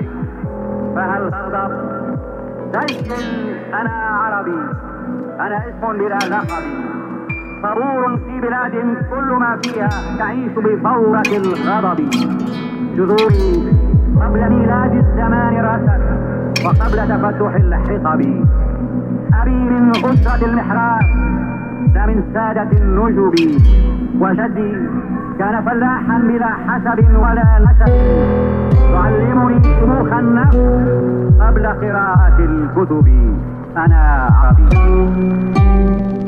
أعتابك فهل تغضب؟ سجل أنا عربي. أنا اسم بلا لقب. صبور في بلاد كل ما فيها تعيش بفورة الغضب. جذوري قبل ميلاد الزمان رأست وقبل تفتح الحقب أبي من أسرة المحراب لا من سادة النجب وجدي كان فلاحا بلا حسب ولا نسب. يعلمني شموخ النفس قبل قراءة الكتب. أنا عربي.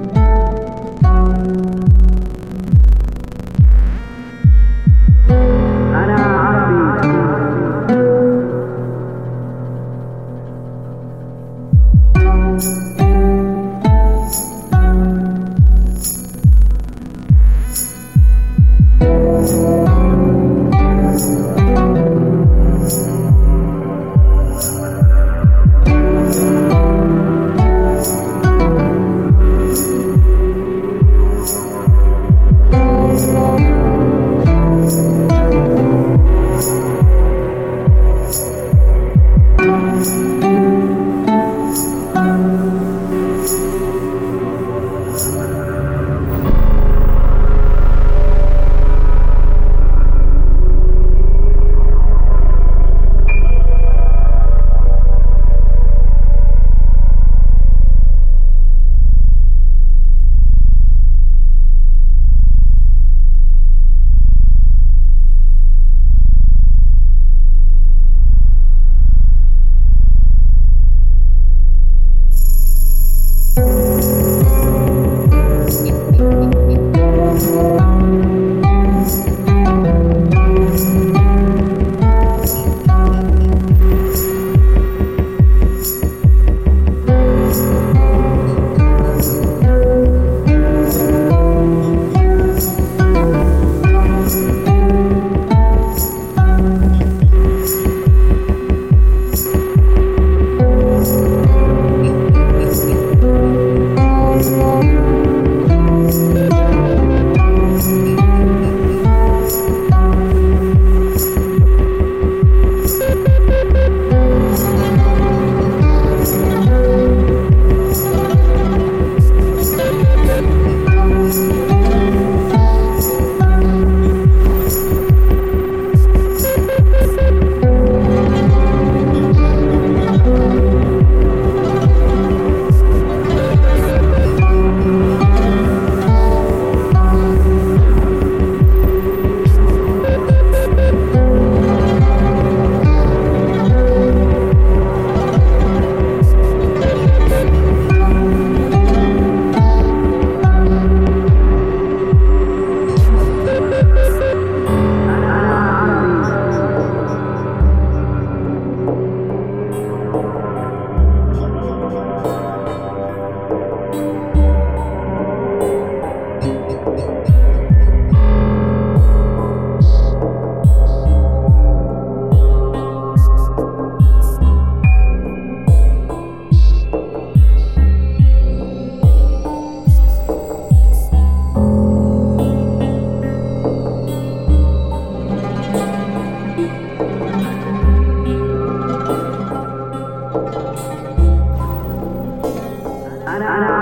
أنا أنا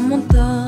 montanha.